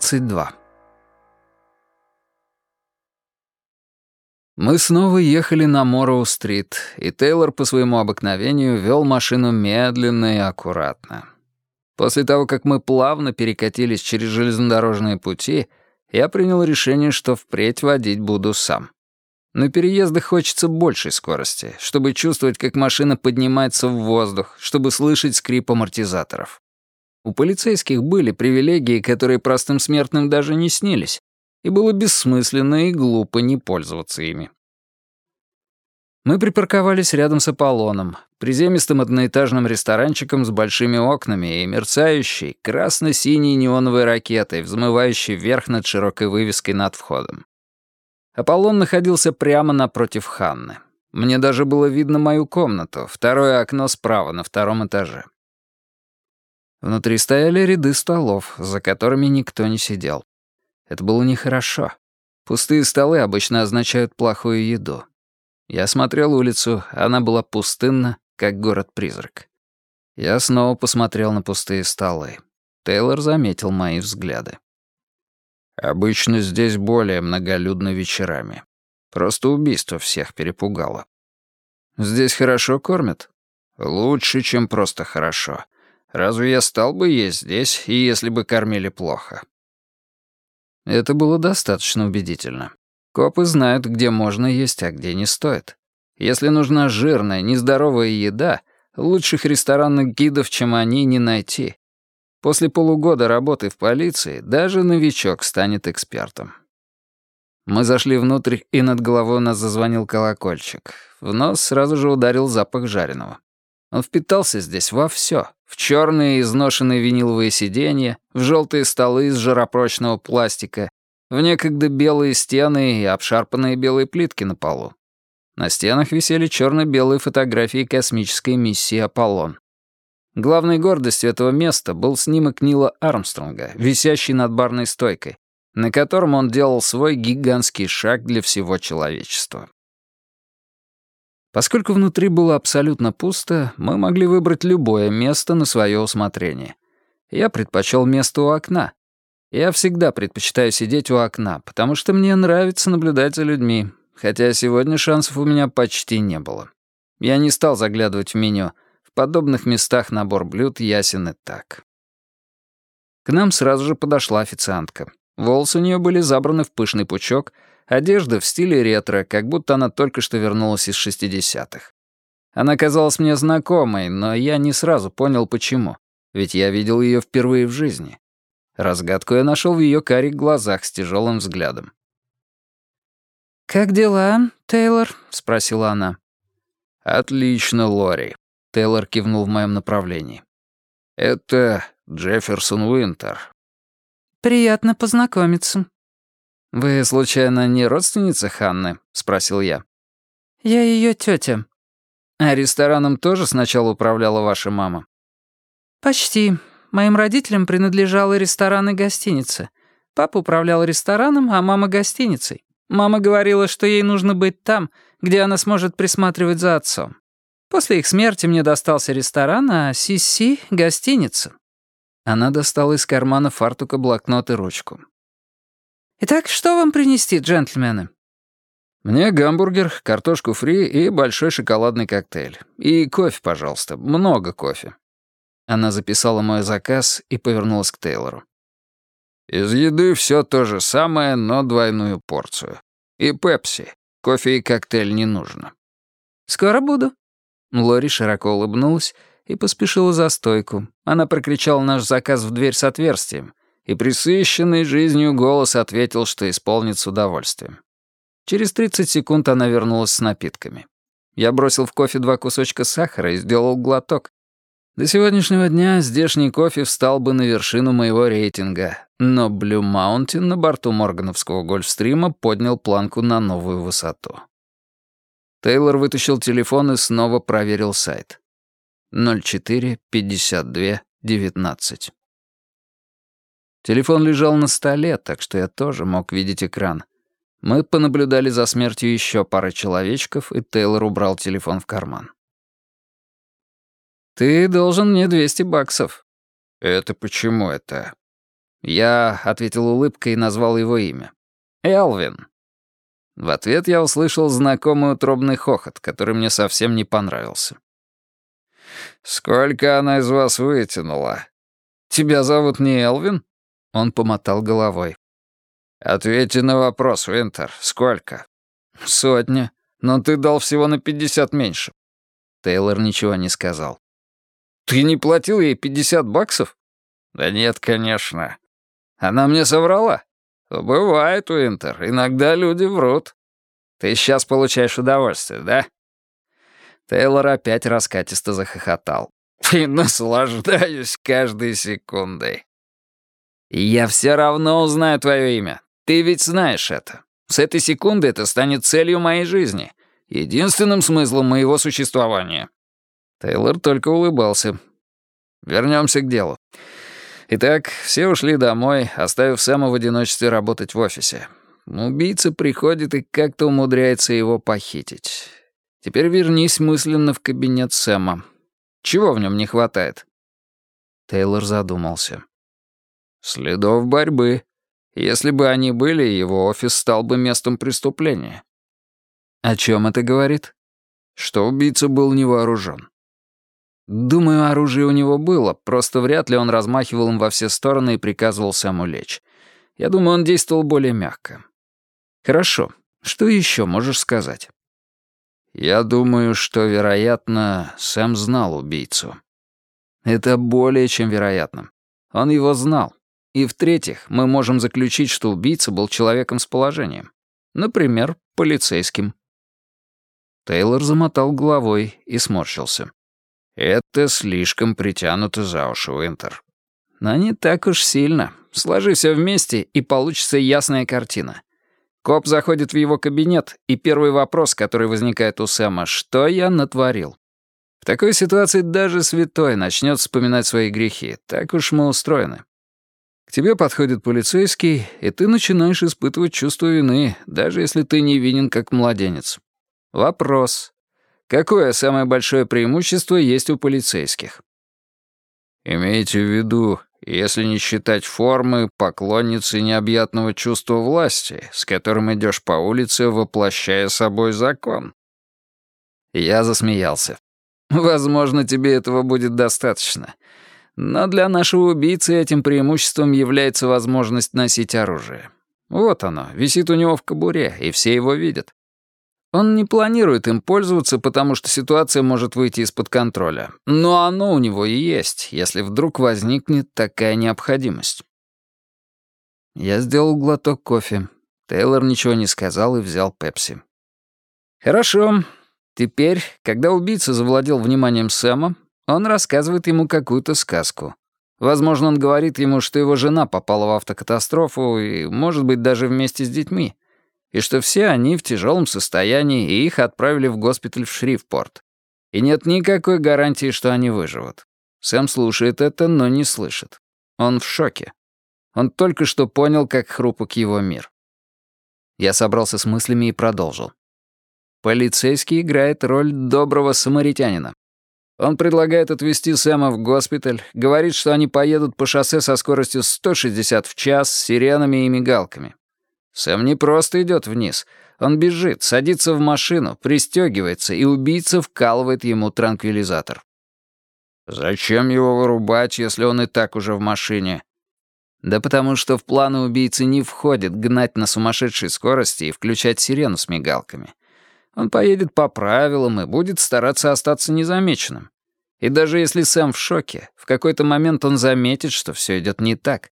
22. Мы снова ехали на Морроу-стрит, и Тейлор по своему обыкновению вел машину медленно и аккуратно. После того, как мы плавно перекатились через железнодорожные пути, я принял решение, что впредь водить буду сам. На переездах хочется большей скорости, чтобы чувствовать, как машина поднимается в воздух, чтобы слышать скрип амортизаторов. У полицейских были привилегии, которые простым смертным даже не снились, и было бессмысленно и глупо не пользоваться ими. Мы припарковались рядом с Аполлоном, приземистым одноэтажным ресторанчиком с большими окнами и мерцающей красно-синей неоновой ракетой, взмывающей вверх над широкой вывеской над входом. Аполлон находился прямо напротив Ханны. Мне даже было видно мою комнату, второе окно справа на втором этаже. Внутри стояли ряды столов, за которыми никто не сидел. Это было нехорошо. Пустые столы обычно означают плохую еду. Я смотрел улицу, она была пустынна, как город-призрак. Я снова посмотрел на пустые столы. Тейлор заметил мои взгляды. Обычно здесь более многолюдно вечерами. Просто убийство всех перепугало. Здесь хорошо кормят? Лучше, чем просто хорошо. Разве я стал бы есть здесь, и если бы кормили плохо? Это было достаточно убедительно. Копы знают, где можно есть, а где не стоит. Если нужна жирная, нездоровая еда, лучших ресторанных гидов, чем они, не найти. После полугода работы в полиции даже новичок станет экспертом. Мы зашли внутрь, и над головой у нас зазвонил колокольчик. В нос сразу же ударил запах жареного. Он впитался здесь во все. В черные изношенные виниловые сиденья, в желтые столы из жаропрочного пластика, в некогда белые стены и обшарпанные белые плитки на полу. На стенах висели черно-белые фотографии космической миссии «Аполлон». Главной гордостью этого места был снимок Нила Армстронга, висящий над барной стойкой, на котором он делал свой гигантский шаг для всего человечества. Поскольку внутри было абсолютно пусто, мы могли выбрать любое место на свое усмотрение. Я предпочел место у окна. Я всегда предпочитаю сидеть у окна, потому что мне нравится наблюдать за людьми, хотя сегодня шансов у меня почти не было. Я не стал заглядывать в меню. В подобных местах набор блюд ясен и так. К нам сразу же подошла официантка. Волосы у нее были забраны в пышный пучок — Одежда в стиле ретро, как будто она только что вернулась из 60-х. Она казалась мне знакомой, но я не сразу понял, почему. Ведь я видел ее впервые в жизни. Разгадку я нашел в ее карих глазах с тяжелым взглядом. «Как дела, Тейлор?» — спросила она. «Отлично, Лори», — Тейлор кивнул в моем направлении. «Это Джефферсон Уинтер». «Приятно познакомиться», «Вы, случайно, не родственница Ханны?» — спросил я. «Я ее тетя. «А рестораном тоже сначала управляла ваша мама?» «Почти. Моим родителям принадлежал и ресторан, и гостиница. Папа управлял рестораном, а мама — гостиницей. Мама говорила, что ей нужно быть там, где она сможет присматривать за отцом. После их смерти мне достался ресторан, а Сиси — гостиница». Она достала из кармана фартука блокнот и ручку. «Итак, что вам принести, джентльмены?» «Мне гамбургер, картошку фри и большой шоколадный коктейль. И кофе, пожалуйста, много кофе». Она записала мой заказ и повернулась к Тейлору. «Из еды все то же самое, но двойную порцию. И пепси. Кофе и коктейль не нужно». «Скоро буду». Лори широко улыбнулась и поспешила за стойку. Она прокричала наш заказ в дверь с отверстием, и присыщенный жизнью голос ответил, что исполнит с удовольствием. Через 30 секунд она вернулась с напитками. Я бросил в кофе два кусочка сахара и сделал глоток. До сегодняшнего дня здешний кофе встал бы на вершину моего рейтинга, но Blue Mountain на борту Моргановского гольфстрима поднял планку на новую высоту. Тейлор вытащил телефон и снова проверил сайт. 04 52 19. Телефон лежал на столе, так что я тоже мог видеть экран. Мы понаблюдали за смертью еще пары человечков, и Тейлор убрал телефон в карман. «Ты должен мне 200 баксов». «Это почему это?» Я ответил улыбкой и назвал его имя. «Элвин». В ответ я услышал знакомый утробный хохот, который мне совсем не понравился. «Сколько она из вас вытянула?» «Тебя зовут не Элвин?» Он помотал головой. «Ответьте на вопрос, Винтер. Сколько?» «Сотня. Но ты дал всего на пятьдесят меньше». Тейлор ничего не сказал. «Ты не платил ей пятьдесят баксов?» «Да нет, конечно. Она мне соврала?» «Бывает, Уинтер. Иногда люди врут. Ты сейчас получаешь удовольствие, да?» Тейлор опять раскатисто захохотал. «И наслаждаюсь каждой секундой». «Я все равно узнаю твое имя. Ты ведь знаешь это. С этой секунды это станет целью моей жизни, единственным смыслом моего существования». Тейлор только улыбался. Вернемся к делу. Итак, все ушли домой, оставив Сэма в одиночестве работать в офисе. Убийца приходит и как-то умудряется его похитить. Теперь вернись мысленно в кабинет Сэма. Чего в нем не хватает?» Тейлор задумался. «Следов борьбы. Если бы они были, его офис стал бы местом преступления». «О чем это говорит?» «Что убийца был не вооружен. Думаю, оружие у него было, просто вряд ли он размахивал им во все стороны и приказывал Сэму лечь. Я думаю, он действовал более мягко. Хорошо. Что еще можешь сказать? Я думаю, что, вероятно, Сэм знал убийцу. Это более чем вероятно. Он его знал. И в-третьих, мы можем заключить, что убийца был человеком с положением. Например, полицейским. Тейлор замотал головой и сморщился. Это слишком притянуто за уши, Уинтер. Но не так уж сильно. Сложи все вместе, и получится ясная картина. Коп заходит в его кабинет, и первый вопрос, который возникает у Сэма, что я натворил? В такой ситуации даже святой начнет вспоминать свои грехи. Так уж мы устроены. К тебе подходит полицейский, и ты начинаешь испытывать чувство вины, даже если ты не винен как младенец. Вопрос. Какое самое большое преимущество есть у полицейских? Имейте в виду, если не считать формы, поклонницы необъятного чувства власти, с которым идешь по улице, воплощая собой закон. Я засмеялся. Возможно, тебе этого будет достаточно. Но для нашего убийцы этим преимуществом является возможность носить оружие. Вот оно, висит у него в кобуре, и все его видят. Он не планирует им пользоваться, потому что ситуация может выйти из-под контроля. Но оно у него и есть, если вдруг возникнет такая необходимость. Я сделал глоток кофе. Тейлор ничего не сказал и взял пепси. «Хорошо. Теперь, когда убийца завладел вниманием Сэма, он рассказывает ему какую-то сказку. Возможно, он говорит ему, что его жена попала в автокатастрофу и, может быть, даже вместе с детьми и что все они в тяжелом состоянии, и их отправили в госпиталь в Шрифпорт. И нет никакой гарантии, что они выживут. Сэм слушает это, но не слышит. Он в шоке. Он только что понял, как хрупок его мир. Я собрался с мыслями и продолжил. Полицейский играет роль доброго самаритянина. Он предлагает отвезти Сэма в госпиталь, говорит, что они поедут по шоссе со скоростью 160 в час с сиренами и мигалками. Сэм не просто идет вниз. Он бежит, садится в машину, пристегивается, и убийца вкалывает ему транквилизатор. Зачем его вырубать, если он и так уже в машине? Да потому что в планы убийцы не входит гнать на сумасшедшей скорости и включать сирену с мигалками. Он поедет по правилам и будет стараться остаться незамеченным. И даже если Сэм в шоке, в какой-то момент он заметит, что все идет не так.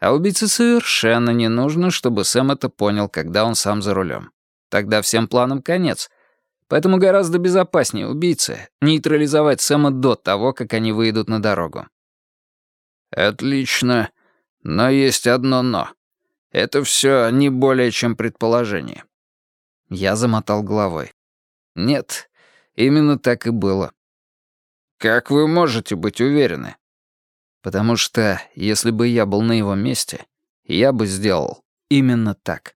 А убийце совершенно не нужно, чтобы Сэм это понял, когда он сам за рулем. Тогда всем планам конец. Поэтому гораздо безопаснее убийце нейтрализовать Сэма до того, как они выйдут на дорогу. «Отлично. Но есть одно «но». Это все не более чем предположение». Я замотал головой. «Нет, именно так и было». «Как вы можете быть уверены?» Потому что, если бы я был на его месте, я бы сделал именно так.